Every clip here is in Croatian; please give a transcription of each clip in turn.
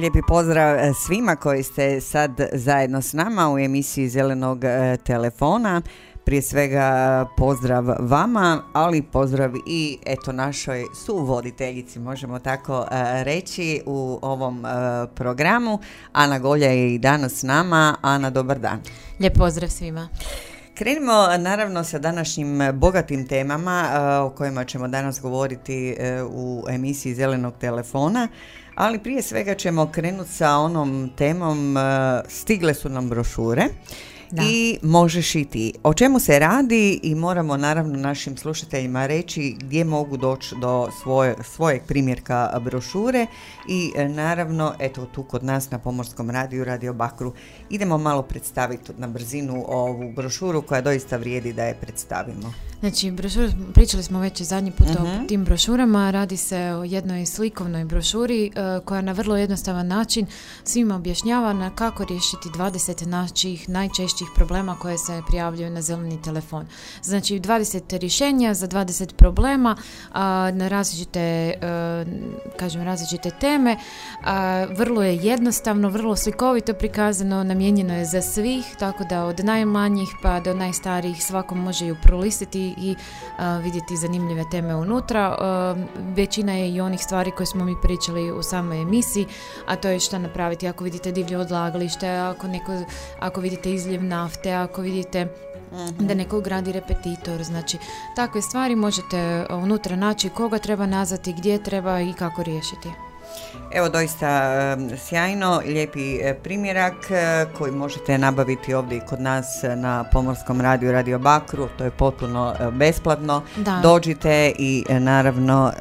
Lijepi pozdrav e, svima koji ste sad zajedno s nama u emisiji Zelenog e, telefona. Prije svega pozdrav vama, ali pozdrav i eto našoj suvoditeljici, možemo tako e, reći u ovom programu. Ana Golja je i danas s nama. Ana, dobar dan. Lijep pozdrav svima. Krenimo naravno sa današnjim bogatim temama o kojima ćemo danas govoriti u emisiji Zelenog telefona ali prije svega ćemo krenuti sa onom temom, e, stigle su nam brošure. I možeš i ti. O čemu se radi i moramo naravno našim slušateljima reći gdje mogu doći do svoje, svojeg primjerka brošure i e, naravno eto tu kod nas na Pomorskom radiju Radio Bakru idemo malo predstaviti na brzinu ovu brošuru koja doista vrijedi da je predstavimo. Znači, brošur, pričali smo već zadnji put o mhm. tim brošurama. Radi se o jednoj slikovnoj brošuri uh, koja na vrlo jednostavan način svima objašnjava na kako riješiti 20 naših najčešćih problema koje se prijavljuju na zeleni telefon. Znači, 20 rješenja za 20 problema na različite, uh, kažem, različite teme. Vrlo je jednostavno, vrlo slikovito prikazano, namijenjeno je za svih, tako da od najmanjih pa do najstarijih svakom može ju prolistiti i vidjeti zanimljive teme unutra. većina je i onih stvari koje smo mi pričali u samoj emisiji, a to je šta napraviti ako vidite divlje odlagalište, ako, neko, ako vidite izljev nafte, ako vidite da neko gradi repetitor, znači takve stvari možete unutra naći koga treba nazvati, gdje treba i kako riješiti. Evo doista sjajno, lijepi e, primjerak e, koji možete nabaviti ovdje kod nas na Pomorskom radiju Radio Bakru, to je potpuno e, besplatno. Dođite i naravno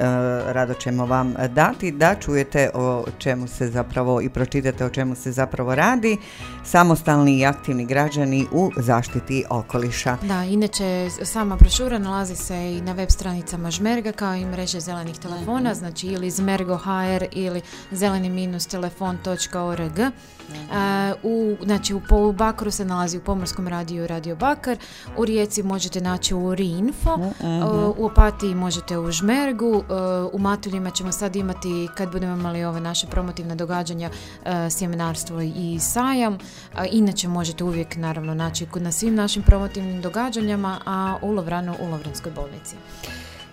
rado ćemo vam dati da čujete o čemu se zapravo i pročitate o čemu se zapravo radi. Samostalni i aktivni građani u zaštiti okoliša. Da, inače sama brošura nalazi se i na web stranicama Žmerga kao i mreže zelenih telefona, mhm. znači ili Zmergo.hr ili zeleni-telefon.org. u, znači u, u Bakru se nalazi u Pomorskom radiju Radio Bakar, u Rijeci možete naći u Rinfo, u Opatiji možete u Žmergu, u Matuljima ćemo sad imati, kad budemo imali ove naše promotivne događanja, sjemenarstvo i sajam. Inače možete uvijek naravno naći na svim našim promotivnim događanjama, a u Lovranu u Lovranskoj bolnici.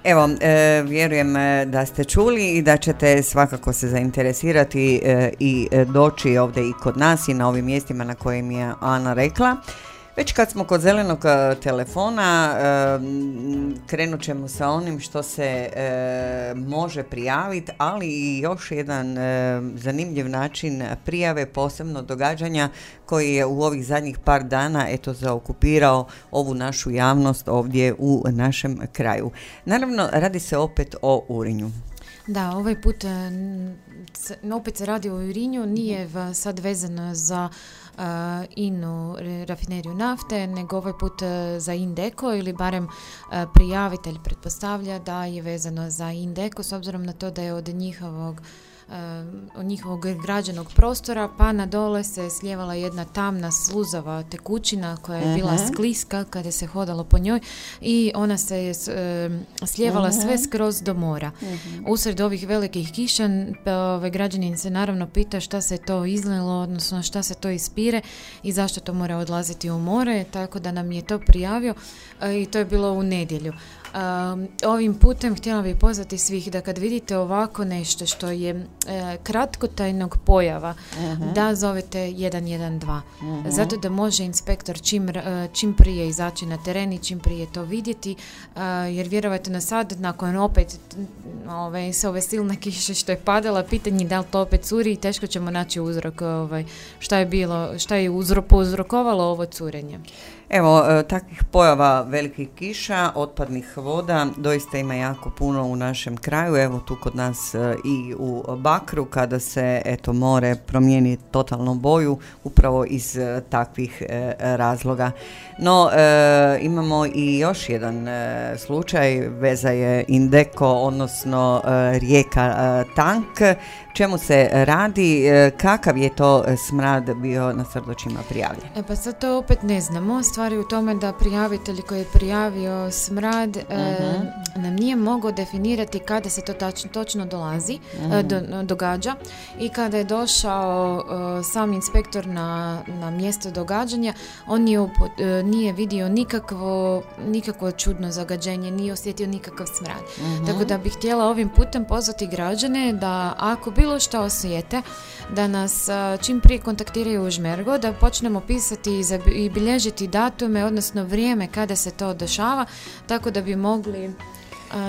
Evo, e, vjerujem e, da ste čuli i da ćete svakako se zainteresirati e, i doći ovdje i kod nas i na ovim mjestima na kojim je Ana rekla. Već kad smo kod zelenog e, telefona, e, krenut ćemo sa onim što se e, može prijaviti, ali i još jedan zanimljiv način prijave posebno događanja koji je u ovih zadnjih par dana eto zaokupirao ovu našu javnost ovdje u našem kraju. Naravno, radi se opet o Urinju. Da, ovaj put opet se radi o Urinju, nije sad vezano za inu rafineriju nafte, nego ovaj put e, za Indeko ili barem e, prijavitelj pretpostavlja da je vezano za Indeko s obzirom na to da je od njihovog od njihovog građanog prostora, pa na dole se slijevala jedna tamna sluzava tekućina koja je bila Mhm. skliska kada se hodalo po njoj i ona se je slijevala Mhm. sve skroz do mora. Usred ovih velikih kiša pa, ovaj, građanin se naravno pita šta se to izlilo, odnosno šta se to ispire i zašto to mora odlaziti u more, tako da nam je to prijavio e, i to je bilo u nedjelju. Um, ovim putem htjela bih pozvati svih da kad vidite ovako nešto što je e, kratkotajnog pojava, da zovete 112. Zato da može inspektor čim, e, čim prije izaći na teren i čim prije to vidjeti, e, jer vjerovatno sad, nakon opet ove, s ove silne kiše što je padala, pitanje da li to opet curi i teško ćemo naći uzrok ovaj, šta je bilo, šta je uzro, uzrokovalo ovo curenje. Evo, takvih pojava velikih kiša, otpadnih voda, doista ima jako puno u našem kraju, evo tu kod nas e, i u Bakru, kada se eto more promijeni totalno boju, upravo iz e, takvih e, razloga. No, imamo i još jedan slučaj, veza je Indeko, odnosno rijeka Tank, čemu se radi, kakav je to smrad bio na Srdočima prijavljen? E pa sad to opet ne znamo. Stvar je u tome da prijavitelj koji je prijavio smrad e, nam nije mogao definirati kada se to tačno, točno dolazi, e, do- događa. I kada je došao e, sam inspektor na, na mjesto događanja, on nije, upo- e, nije vidio nikakvo, nikakvo čudno zagađenje, nije osjetio nikakav smrad. Tako da bih htjela ovim putem pozvati građane da ako bilo što osjete, da nas a, čim prije kontaktiraju u Žmergo, da počnemo pisati i, zabi- i bilježiti datume, odnosno vrijeme kada se to dešava, tako da bi mogli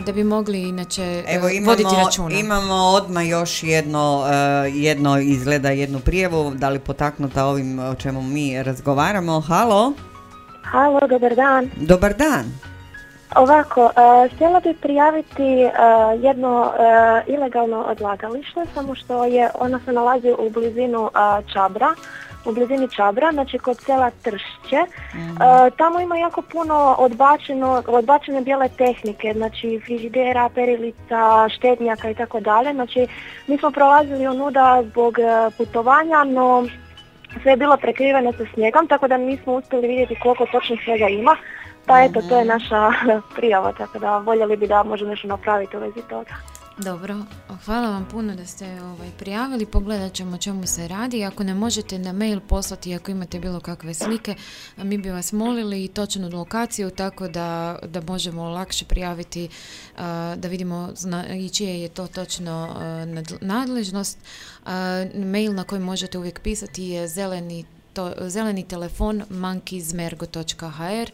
da bi mogli inače Evo e, imamo, voditi računa. imamo odmah još jedno, e, jedno izgleda jednu prijevu, da li potaknuta ovim o čemu mi razgovaramo. Halo, Halo, dobar dan. dobar dan. Ovako, e, htjela bih prijaviti e, jedno e, ilegalno odlagalište, samo što je ono se nalazi u blizinu e, Čabra, u blizini Čabra, znači kod sela Tršće. E, tamo ima jako puno odbačeno, odbačene bijele tehnike, znači frižidera, perilica, štednjaka i tako dalje. Znači, mi smo prolazili onuda zbog e, putovanja, no sve je bilo prekriveno sa snijegom, tako da nismo uspjeli vidjeti koliko točno svega ima. Pa eto, to je naša prijava, tako da voljeli bi da možemo nešto napraviti u vezi toga. Dobro, hvala vam puno da ste ovaj, prijavili, pogledat ćemo čemu se radi. Ako ne možete na mail poslati ako imate bilo kakve slike, mi bi vas molili i točnu lokaciju tako da, da možemo lakše prijaviti, da vidimo zna, i čije je to točno nadležnost. Mail na koji možete uvijek pisati je zeleni to, zeleni telefon monkeyzmergo.hr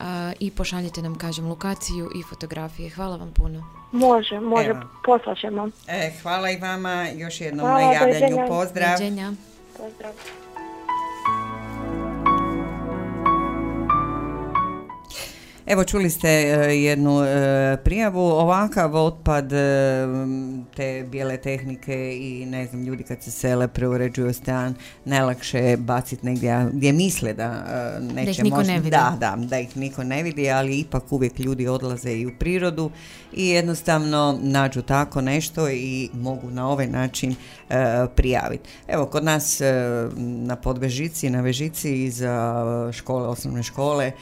a, i pošaljite nam, kažem, lokaciju i fotografije. Hvala vam puno. Može, može, Evo. poslat ćemo. E, hvala i vama, još jednom Hvala, na javljanju pozdrav. Pozdrav. Evo čuli ste e, jednu e, prijavu, ovakav otpad e, te bijele tehnike i ne znam ljudi kad se sele preuređuju stan najlakše je baciti negdje gdje misle da neće ih niko možda- ne vidi. Da, da, da ih niko ne vidi, ali ipak uvijek ljudi odlaze i u prirodu i jednostavno nađu tako nešto i mogu na ovaj način prijaviti. Evo kod nas e, na Podvežici, na Vežici iza škole, osnovne škole, e,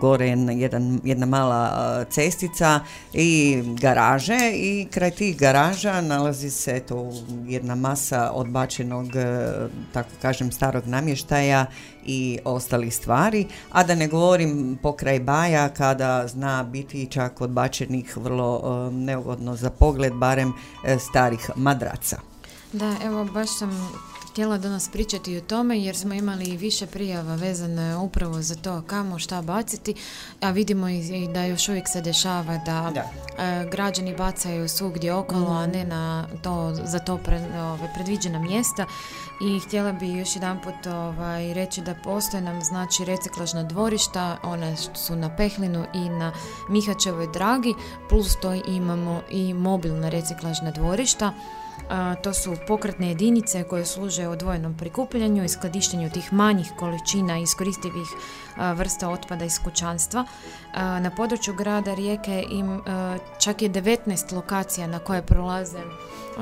gore je jedan, jedna mala e, cestica i garaže i kraj tih garaža nalazi se eto jedna masa odbačenog, e, tako kažem, starog namještaja i ostalih stvari, a da ne govorim pokraj baja kada zna biti čak odbačenih vrlo e, neugodno za pogled, barem e, starih madraca. Da, evo baš sam htjela danas pričati o tome jer smo imali više prijava vezane upravo za to kamo šta baciti, a vidimo i da još uvijek se dešava da, Da. e, građani bacaju svugdje okolo, a ne na to, za to pre- ove, predviđena mjesta. I htjela bi još jedanput ovaj, reći da postoje nam znači reciklažna dvorišta, one su na Pehlinu i na Mihačevoj dragi, plus to imamo i mobilna reciklažna dvorišta. To su pokretne jedinice koje služe odvojenom prikupljanju i skladištenju tih manjih količina iskoristivih vrsta otpada iz kućanstva. Na području grada Rijeke im čak je 19 lokacija na koje prolaze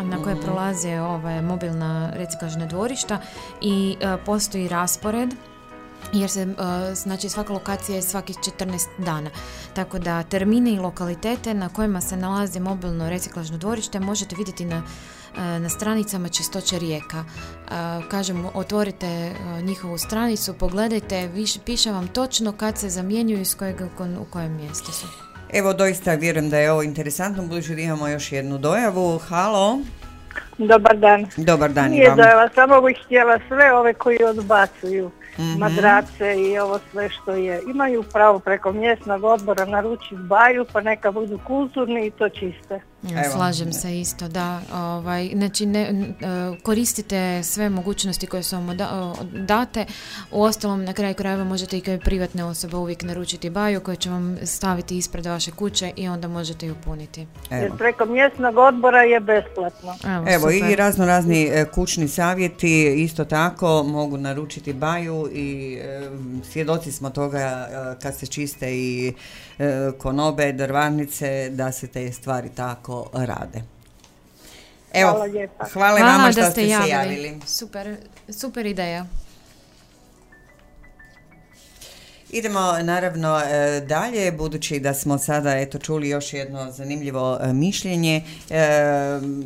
na koje mhm. prolaze ove mobilna reciklažna dvorišta i postoji raspored jer se, znači svaka lokacija je svakih 14 dana. Tako da termine i lokalitete na kojima se nalazi mobilno reciklažno dvorište možete vidjeti na na stranicama Čistoće rijeka. E, kažem, otvorite e, njihovu stranicu, pogledajte, piše vam točno kad se zamjenjuju i u kojem mjestu su. Evo, doista vjerujem da je ovo interesantno, budući da imamo još jednu dojavu. Halo? Dobar dan. Dobar dan Nije dojava, samo bih htjela sve ove koji odbacuju mm madrace i ovo sve što je. Imaju pravo preko mjesnog odbora naručiti baju pa neka budu kulturni i to čiste. Evo. Slažem se isto, da. Ovaj, znači, ne, e, koristite sve mogućnosti koje su vam date. U ostalom, na kraju krajeva možete i kao privatne osobe uvijek naručiti baju koju će vam staviti ispred vaše kuće i onda možete ju puniti. Jer preko mjesnog odbora je besplatno. Evo, Evo i razno razni e, kućni savjeti isto tako mogu naručiti baju i e, svjedoci smo toga kad se čiste i konobe, drvarnice, da se te stvari tako rade. Evo, hvala lijepa. Hvala vama što ste, se javili. Super, super ideja. Idemo naravno e, dalje, budući da smo sada eto čuli još jedno zanimljivo e, mišljenje e,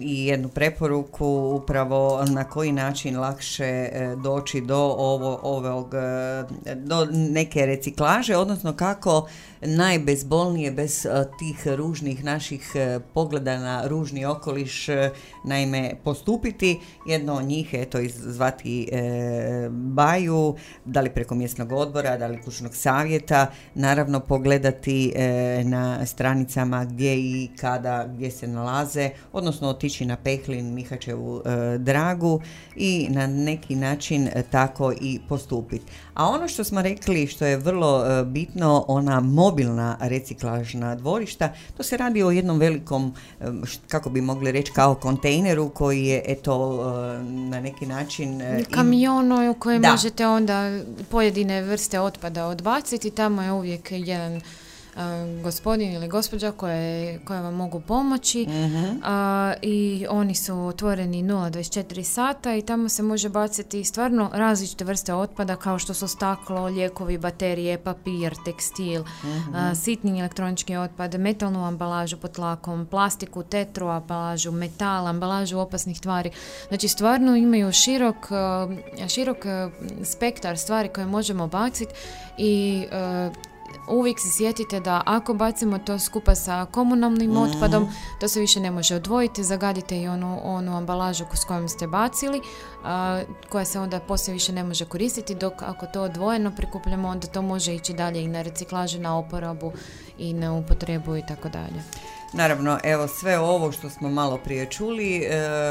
i jednu preporuku upravo na koji način lakše doći do ovo, ovog, do neke reciklaže, odnosno kako najbezbolnije bez tih ružnih naših pogleda na ružni okoliš naime postupiti. Jedno od njih eto zvati Baju, da li preko mjesnog odbora, da li kućnog savjeta, naravno pogledati e, na stranicama gdje i kada, gdje se nalaze, odnosno otići na Pehlin, Mihačevu e, dragu i na neki način e, tako i postupiti. A ono što smo rekli što je vrlo bitno, ona mobilna reciklažna dvorišta, to se radi o jednom velikom, kako bi mogli reći, kao kontejneru koji je eto na neki način... Kamionu u kojem možete onda pojedine vrste otpada od odbaciti, tamo je uvijek jedan gospodin ili gospođa koje, koje vam mogu pomoći. Uh i oni su otvoreni 0-24 sata i tamo se može baciti stvarno različite vrste otpada kao što su staklo, lijekovi, baterije, papir, tekstil, uh sitni elektronički otpad, metalnu ambalažu pod tlakom, plastiku, tetru ambalažu, metal, ambalažu opasnih tvari. Znači stvarno imaju širok, širok spektar stvari koje možemo baciti i uvijek se sjetite da ako bacimo to skupa sa komunalnim mhm. otpadom, to se više ne može odvojiti, zagadite i onu, onu ambalažu s kojom ste bacili, koja se onda poslije više ne može koristiti, dok ako to odvojeno prikupljamo, onda to može ići dalje i na reciklažu, na oporabu i na upotrebu i tako dalje. Naravno, evo sve ovo što smo malo prije čuli, e,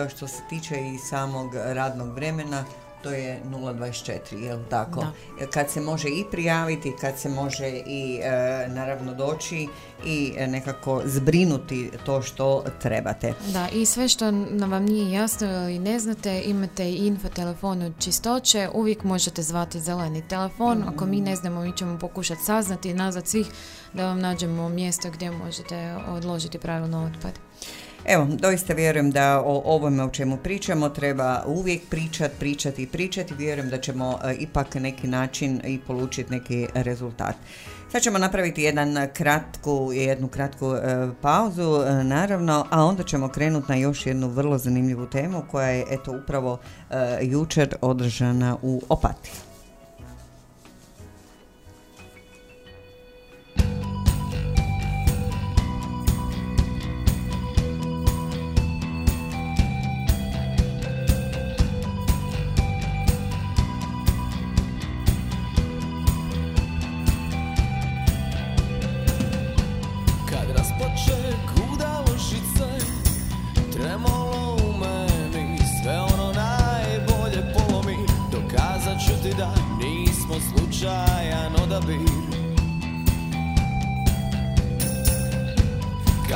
što se tiče i samog radnog vremena, to je 024, jel tako? Da. Kad se može i prijaviti, kad se može i e, naravno doći i nekako zbrinuti to što trebate. Da, i sve što nam vam nije jasno ili ne znate, imate info telefon od čistoće, uvijek možete zvati zeleni telefon, ako mi ne znamo, mi ćemo pokušati saznati i nazvat svih da vam nađemo mjesto gdje možete odložiti pravilno otpad. Evo, doista vjerujem da o ovome o čemu pričamo treba uvijek pričati, pričati i pričati. Vjerujem da ćemo e, ipak neki način i polučiti neki rezultat. Sad ćemo napraviti jedan kratku, jednu kratku e, pauzu, e, naravno, a onda ćemo krenuti na još jednu vrlo zanimljivu temu koja je eto upravo jučer održana u Opati.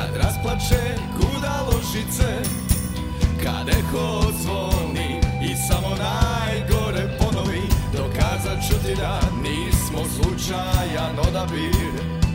kad rasplače kuda lošice Kad eko odzvoni i samo najgore ponovi Dokazat ću ti da nismo slučajan odabir.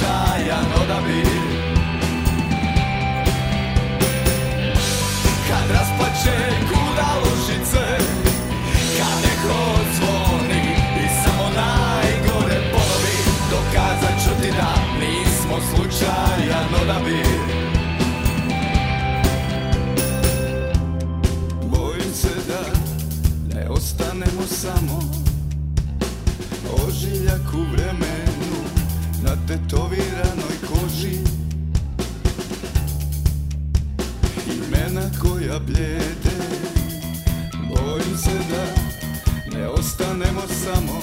Slučajan odabir. Kad rasplače gudalušice Kad neko zvoni I samo najgore polovi Dokazat ću ti da nismo slučajan odabir. Bojim se da ne ostanemo samo Ožiljak u vremenu tetoviranoj koži. Imena koja bljede Bojim se da ne ostanemo samo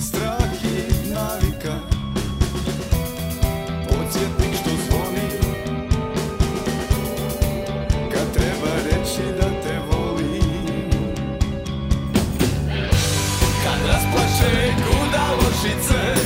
Strah i navika. Podsjetnik što zvoni Kad treba reći da te volim Kad rasplače gudalošice Tremolo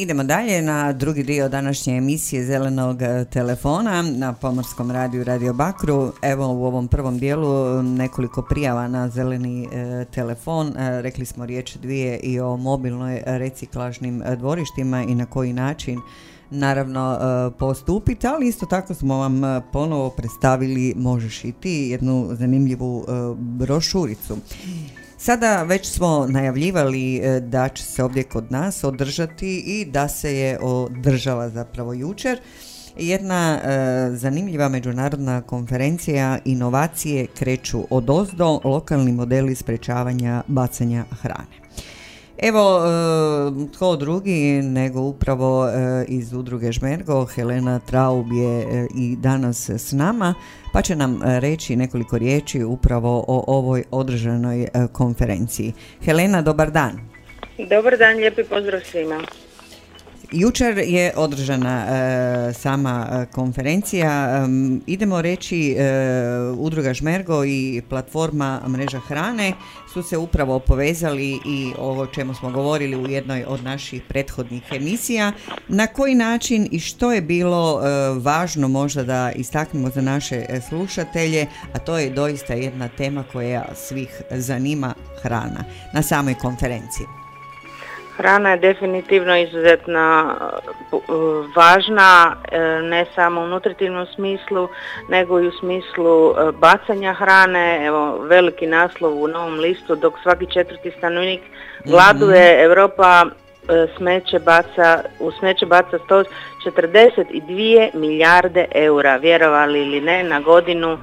Idemo dalje na drugi dio današnje emisije Zelenog e, telefona na Pomorskom radiju Radio Bakru. Evo u ovom prvom dijelu nekoliko prijava na zeleni e, telefon. E, rekli smo riječ dvije i o mobilnoj reciklažnim e, dvorištima i na koji način naravno e, postupiti, ali isto tako smo vam ponovo predstavili Možeš i ti jednu zanimljivu brošuricu. Sada već smo najavljivali e, da će se ovdje kod nas održati i da se je održala zapravo jučer jedna e, zanimljiva međunarodna konferencija inovacije kreću od ozdo lokalni modeli sprečavanja bacanja hrane. Evo, e, tko drugi nego upravo e, iz udruge Žmergo, Helena Traub je e, i danas s nama, pa će nam reći nekoliko riječi upravo o ovoj održanoj konferenciji. Helena, dobar dan. Dobar dan, lijepi pozdrav svima. Jučer je održana e, sama e, konferencija. Em, idemo reći e, Udruga Žmergo i platforma Mreža hrane su se upravo povezali i o čemu smo govorili u jednoj od naših prethodnih emisija. Na koji način i što je bilo e, važno možda da istaknemo za naše e, slušatelje, a to je doista jedna tema koja svih zanima hrana na samoj konferenciji. Hrana je definitivno izuzetno uh, važna, uh, ne samo u nutritivnom smislu, nego i u smislu bacanja hrane. Evo, veliki naslov u novom listu, dok svaki četvrti stanovnik gladuje, Europa smeće baca, u smeće baca 142 milijarde eura, vjerovali ili ne, na godinu e,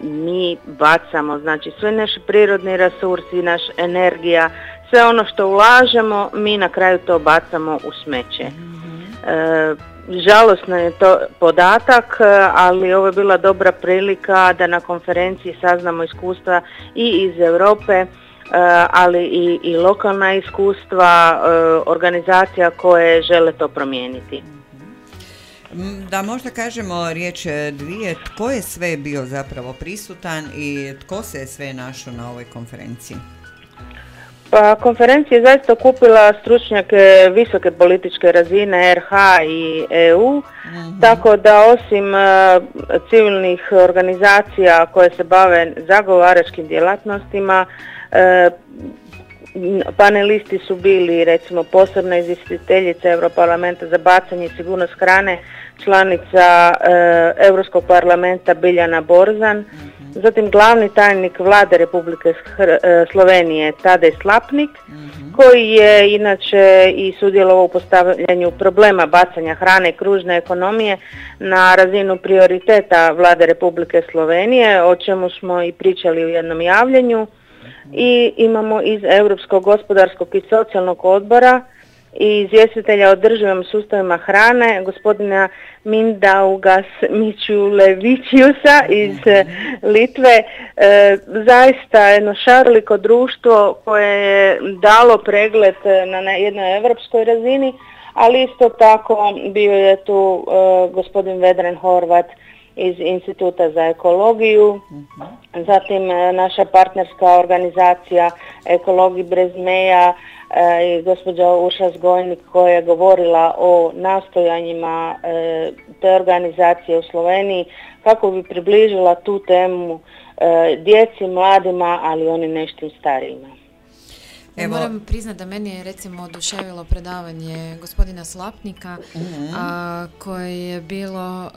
mi bacamo, znači sve naši prirodni resursi, naš energija, sve ono što ulažemo, mi na kraju to bacamo u smeće. E, žalosno je to podatak, ali ovo je bila dobra prilika da na konferenciji saznamo iskustva i iz Europe, E, ali i, i lokalna iskustva e, organizacija koje žele to promijeniti. Mm, Da možda kažemo riječ e, dvije, tko je sve bio zapravo prisutan i tko se je sve našao na ovoj konferenciji? Pa konferencija je zaista okupila stručnjake visoke političke razine RH i EU, tako da osim civilnih organizacija koje se bave zagovaračkim djelatnostima, E, panelisti su bili recimo posebna izvjestiteljica Europarlamenta za bacanje i sigurnost hrane, članica e, Europskog parlamenta Biljana Borzan, zatim glavni tajnik vlade Republike e, Slovenije Tadej Slapnik, koji je inače i sudjelovao u postavljanju problema bacanja hrane i kružne ekonomije na razinu prioriteta vlade Republike Slovenije, o čemu smo i pričali u jednom javljanju. I imamo iz Europskog gospodarskog i socijalnog odbora i izvjestitelja o održivim sustavima hrane, gospodina Mindaugas Mićulevićiusa iz Litve. E, zaista jedno šarliko društvo koje je dalo pregled na jednoj europskoj razini, ali isto tako bio je tu e, gospodin Vedran Horvat iz Instituta za ekologiju, zatim e, naša partnerska organizacija Ekologi Brezmeja e, i gospođa Uša Zgojnik koja je govorila o nastojanjima e, te organizacije u Sloveniji kako bi približila tu temu djeci, mladima, ali oni nešto starijima. Evo. Moram priznati da meni je recimo oduševilo predavanje gospodina Slapnika mhm. a, koje je bilo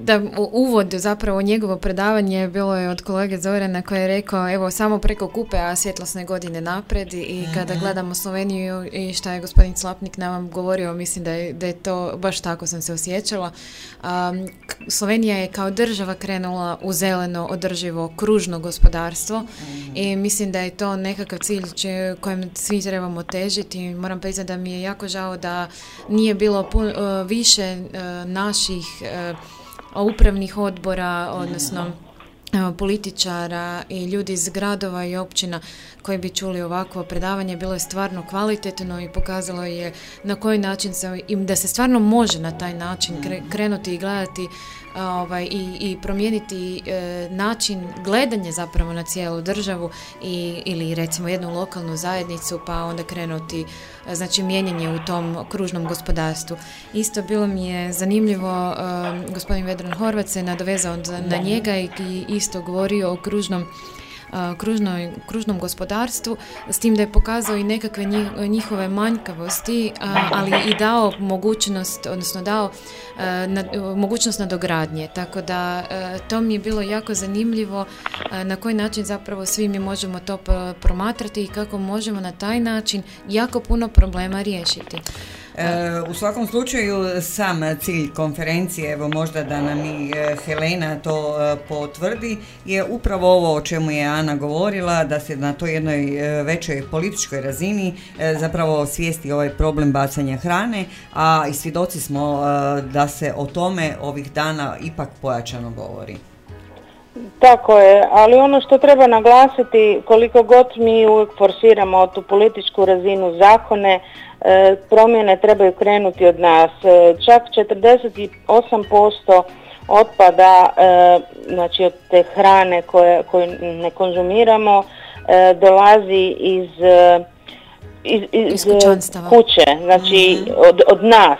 da uvod zapravo njegovo predavanje bilo je od kolege Zorana koji je rekao evo samo preko kupe a svjetlosne godine napred i kada mhm. gledamo Sloveniju i šta je gospodin Slapnik nam govorio mislim da je, da je to baš tako sam se osjećala Slovenija je kao država krenula u zeleno održivo kružno gospodarstvo mhm. i mislim da je to nekakav cilj će, kojem svi trebamo težiti. Moram priznati da mi je jako žao da nije bilo pun, e, više e, naših e, upravnih odbora, odnosno političara i ljudi iz gradova i općina koji bi čuli ovakvo predavanje. Bilo je stvarno kvalitetno i pokazalo je na koji način se, im da se stvarno može na taj način krenuti i gledati ovaj, i, i promijeniti e, način gledanja zapravo na cijelu državu i, ili recimo jednu lokalnu zajednicu pa onda krenuti e, znači mijenjanje u tom kružnom gospodarstvu. Isto bilo mi je zanimljivo, e, gospodin Vedran Horvat se nadovezao na njega i isto govorio o kružnom kružnoj, kružnom gospodarstvu, s tim da je pokazao i nekakve njihove manjkavosti, ali i dao mogućnost, odnosno dao mogućnost nadogradnje. Tako da to mi je bilo jako zanimljivo na koji način zapravo svi mi možemo to promatrati i kako možemo na taj način jako puno problema riješiti. E, u svakom slučaju sam cilj konferencije, evo možda da nam i e, Helena to e, potvrdi, je upravo ovo o čemu je Ana govorila, da se na toj jednoj većoj političkoj razini zapravo svijesti ovaj problem bacanja hrane, a i svjedoci smo da se o tome ovih dana ipak pojačano govori. Tako je, ali ono što treba naglasiti, koliko god mi uvijek forsiramo tu političku razinu zakone, E, promjene trebaju krenuti od nas. E, čak 48% otpada, e, znači od te hrane koje, koju ne konzumiramo, dolazi iz, iz, iz, kuće, znači od, od nas.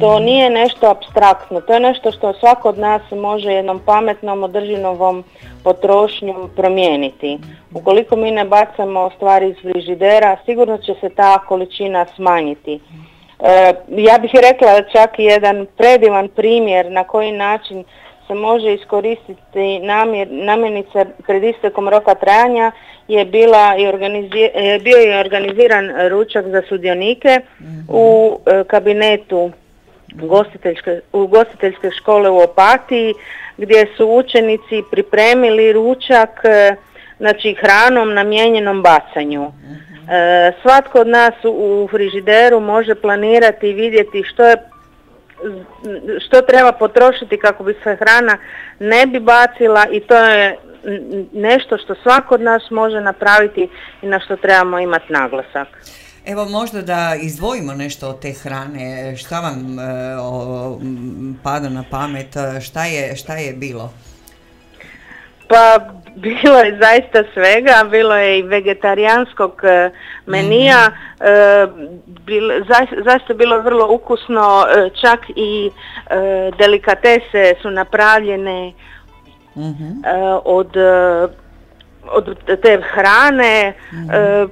To nije nešto abstraktno, to je nešto što svako od nas može jednom pametnom, održinovom potrošnjom promijeniti. Ukoliko mi ne bacamo stvari iz frižidera, sigurno će se ta količina smanjiti. E, ja bih rekla čak i jedan predivan primjer na koji način se može iskoristiti namjer, namjenica pred istekom roka trajanja je bila i organizi- bio je organiziran ručak za sudionike u e, kabinetu ugostiteljske, ugostiteljske škole u Opatiji gdje su učenici pripremili ručak e, znači hranom namijenjenom bacanju. E, svatko od nas u, frižideru može planirati i vidjeti što je što treba potrošiti kako bi se hrana ne bi bacila i to je nešto što svako od nas može napraviti i na što trebamo imati naglasak. Evo možda da izdvojimo nešto od te hrane, šta vam e, o, pada na pamet, šta je, šta je bilo? Pa bilo je zaista svega, bilo je i vegetarijanskog e, menija, e, bil- zaista, bilo vrlo ukusno, e, čak i e, delikatese su napravljene Mhm. e, od, od te hrane, e,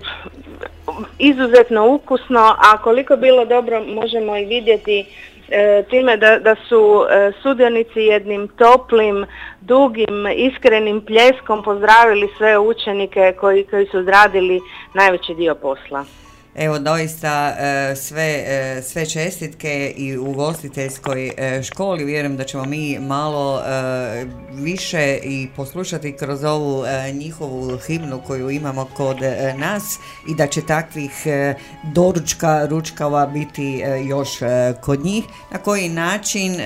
izuzetno ukusno, a koliko bilo dobro možemo i vidjeti e, time da, da su e, sudionici jednim toplim, dugim, iskrenim pljeskom pozdravili sve učenike koji, koji su odradili najveći dio posla. Evo doista e, sve, e, sve čestitke i u ugostiteljskoj e, školi. Vjerujem da ćemo mi malo više i poslušati kroz ovu njihovu himnu koju imamo kod nas i da će takvih doručka, ručkava biti još kod njih. Na koji način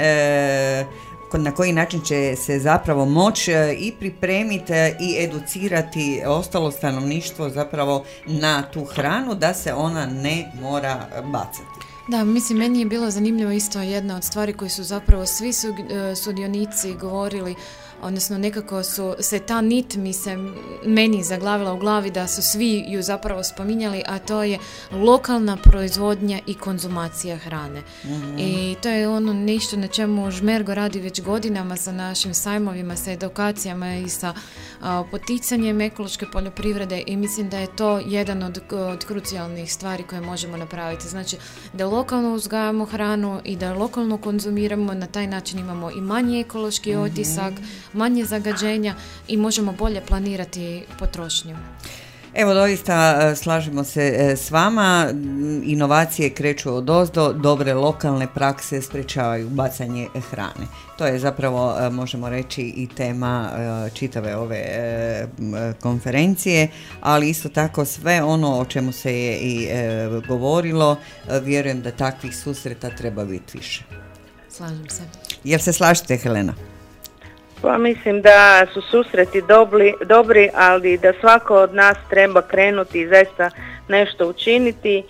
na koji način će se zapravo moći e, i pripremiti e, i educirati ostalo stanovništvo zapravo na tu hranu da se ona ne mora bacati. Da, mislim, meni je bilo zanimljivo isto jedna od stvari koji su zapravo svi su, e, sudionici govorili, odnosno nekako su se ta nit mi se meni zaglavila u glavi da su svi ju zapravo spominjali, a to je lokalna proizvodnja i konzumacija hrane. I to je ono nešto na čemu Žmergo radi već godinama sa našim sajmovima, sa edukacijama i sa a, poticanjem ekološke poljoprivrede i mislim da je to jedan od, od krucijalnih stvari koje možemo napraviti. Znači da lokalno uzgajamo hranu i da lokalno konzumiramo, na taj način imamo i manji ekološki otisak, manje zagađenja i možemo bolje planirati potrošnju. Evo doista e, slažemo se e, s vama, inovacije kreću od ozdo, dobre lokalne prakse sprečavaju bacanje hrane. To je zapravo, e, možemo reći, i tema čitave ove konferencije, ali isto tako sve ono o čemu se je i govorilo, vjerujem da takvih susreta treba biti više. Slažem se. Jel se slažete, Helena? Pa mislim da su susreti dobri, dobri, ali da svako od nas treba krenuti i zaista nešto učiniti.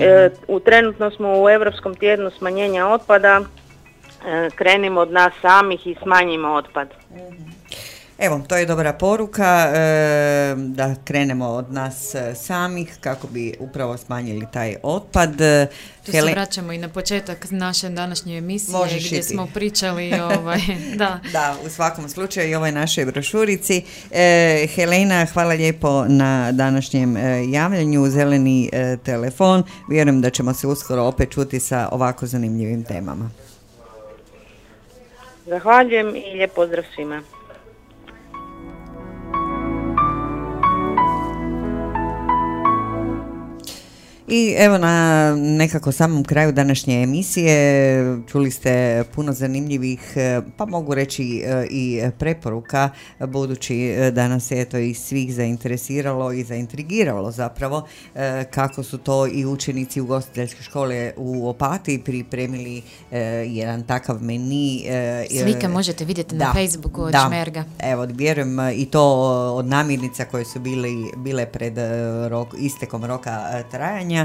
E, u, trenutno smo u Europskom tjednu smanjenja otpada, e, krenimo od nas samih i smanjimo otpad. Evo, to je dobra poruka e, da krenemo od nas e, samih kako bi upravo smanjili taj otpad. Tu Hele- se vraćamo i na početak naše današnje emisije Možeš gdje smo pričali ovaj, da, Da, u svakom slučaju i ovoj našoj brošurici. E, Helena, hvala lijepo na današnjem e, javljanju. Zeleni e, telefon. Vjerujem da ćemo se uskoro opet čuti sa ovako zanimljivim temama. Zahvaljujem i lijep pozdrav svima. I evo na nekako samom kraju današnje emisije čuli ste puno zanimljivih, e, pa mogu reći e, i preporuka, budući e, da nas je to i svih zainteresiralo i zaintrigiralo zapravo kako su to i učenici ugostiteljske škole u Opatiji pripremili jedan takav meni. slike možete vidjeti na da, Facebooku od da. Šmerga. Evo, vjerujem i to od namirnica koje su bili, bile pred rok, istekom roka trajanja.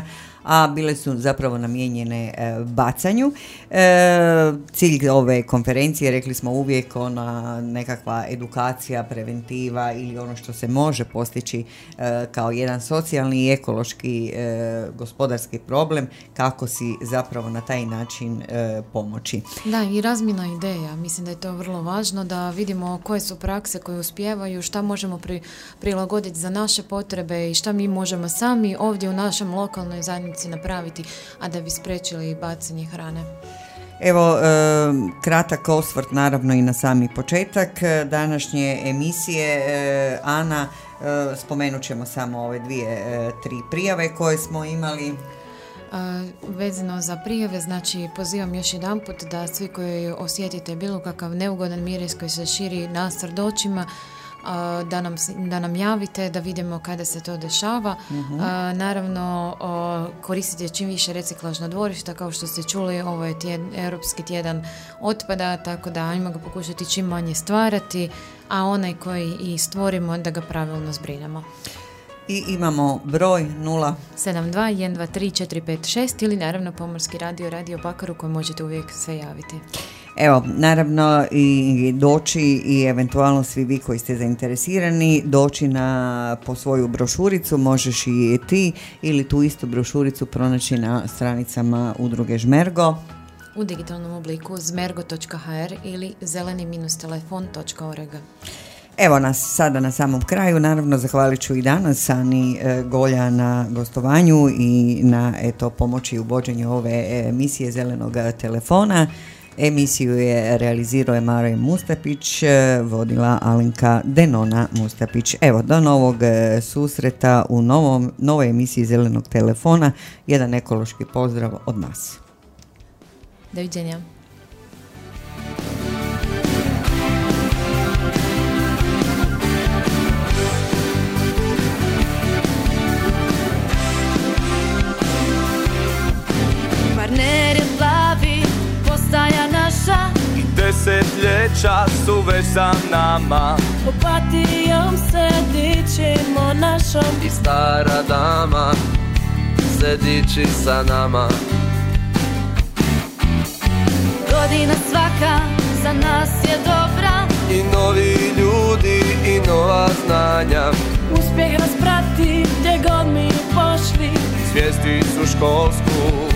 A bile su zapravo namijenjene e, bacanju. E, cilj ove konferencije, rekli smo uvijek, ona nekakva edukacija, preventiva ili ono što se može postići e, kao jedan socijalni i ekološki gospodarski problem, kako si zapravo na taj način pomoći. Da, i razmjena ideja. Mislim da je to vrlo važno da vidimo koje su prakse koje uspijevaju, šta možemo prilagoditi za naše potrebe i šta mi možemo sami ovdje u našem lokalnoj zajednici napraviti, a da bi spriječili bacanje hrane? Evo, kratak osvrt naravno i na sami početak e, današnje emisije. E, Ana, spomenut ćemo samo ove dvije, tri prijave koje smo imali. vezano za prijave, znači pozivam još jedan put da svi koji osjetite bilo kakav neugodan miris koji se širi na srdočima, da nam, da nam javite, da vidimo kada se to dešava. uh Naravno, koristite čim više reciklažna dvorišta, kao što ste čuli, ovo je tjed, Europski tjedan otpada, tako da ajmo ga pokušati čim manje stvarati, a onaj koji i stvorimo, da ga pravilno zbrinemo. I imamo broj 0 72 ili naravno Pomorski radio, Radio Bakaru koji možete uvijek sve javiti. Evo, naravno i doći i eventualno svi vi koji ste zainteresirani doći na, po svoju brošuricu, možeš i ti ili tu istu brošuricu pronaći na stranicama udruge Žmergo. U digitalnom obliku zmergo.hr ili zeleni-telefon.org. Evo nas sada na samom kraju, naravno zahvalit ću i danas Ani e, Golja na gostovanju i na eto pomoći u vođenju ove emisije zelenog telefona. Emisiju je realizirao je Maroj Mustapić, e, vodila Alinka Denona Mustapić. Evo, do novog e, susreta u novom, novoj emisiji Zelenog telefona. Jedan ekološki pozdrav od nas. Doviđenja. Za nama. Opatijom se dičimo našom I stara dama se diči sa nama. Godina svaka za nas je dobra. I novi ljudi i nova znanja. Uspjeh nas prati gdje god mi pošli. Svijesti su školsku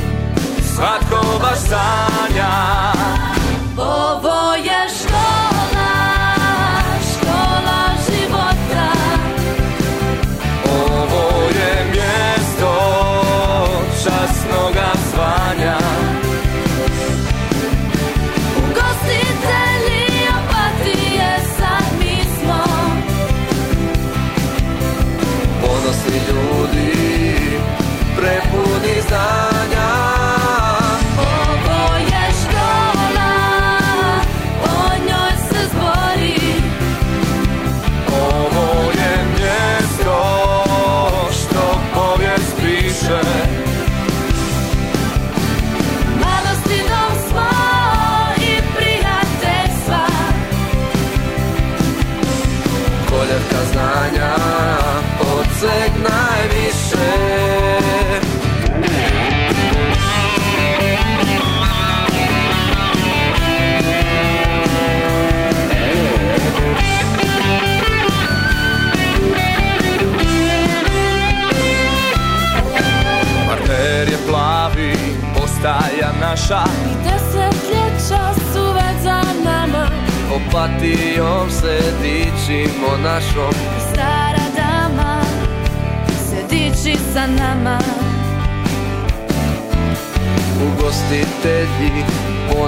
Svatko baš sanja. Ovo je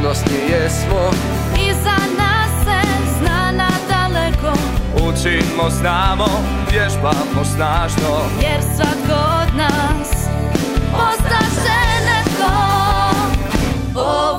ponosni jesmo I za nas se zna na daleko. Učimo, znamo, vježbamo snažno. Jer svako od nas postaše ovo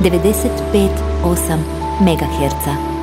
95,8 MHz.